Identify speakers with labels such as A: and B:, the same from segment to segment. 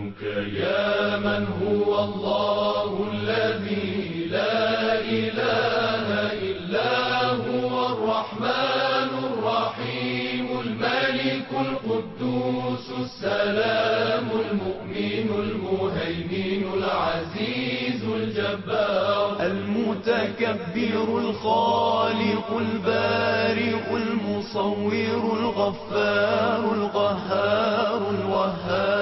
A: منك يا من هو الله الذي لا إله إلا هو الرحمن الرحيم الملك القدوس السلام المؤمن المهيمن العزيز الجبار المتكبر الخالق البارئ المصور الغفار القهار الوهاب.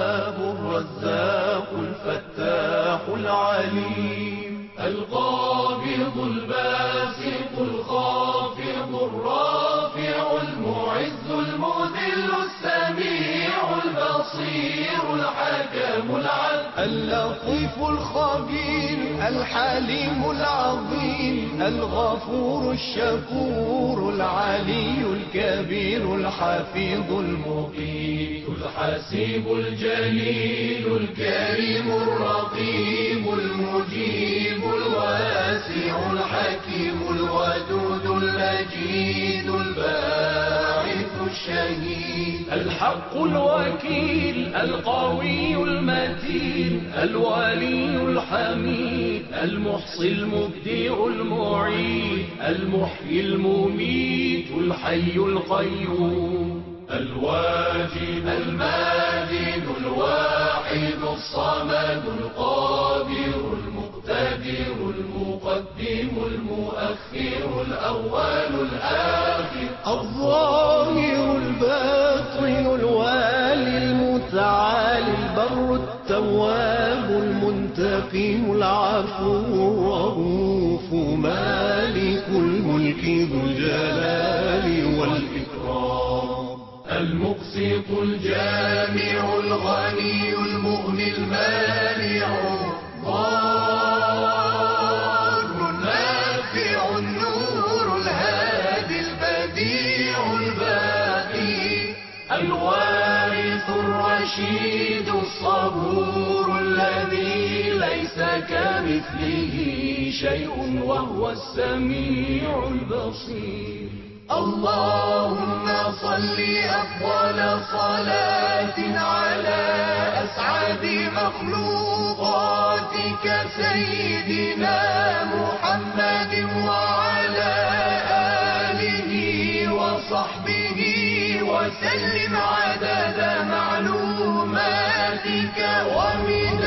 A: العليم القابض الباسط الخافض الرافع المعز المذل السميع البصير الحكم العدل.
B: اللطيف الخبير الحليم العظيم الغفور الشكور العلي الكبير الحفيظ
A: المقيم الحسيب الجليل الكريم الرقيب. المجيب الواسع الحكيم الودود المجيد الباعث الشهيد. الحق الوكيل القوي المتين الولي الحميد المحصي المبدع المعيد المحيي المميت الحي القيوم. الواجد الماجد الواحد الصمد القادر. المؤخر الأول الآخر.
B: الظاهر الباطن الوالي المتعالي البر التواب المنتقم العفو الرؤوف مالك الملك ذو الجلال
A: والإكرام. المقسط الجامع الغني المغني المانع. الرشيد الصبور الذي ليس كمثله شيء وهو السميع البصير. اللهم صل أفضل صلاة على أسعد مخلوقاتك سيدنا محمد وعلى وصحبه وسلم عدد معلوماتك ومداد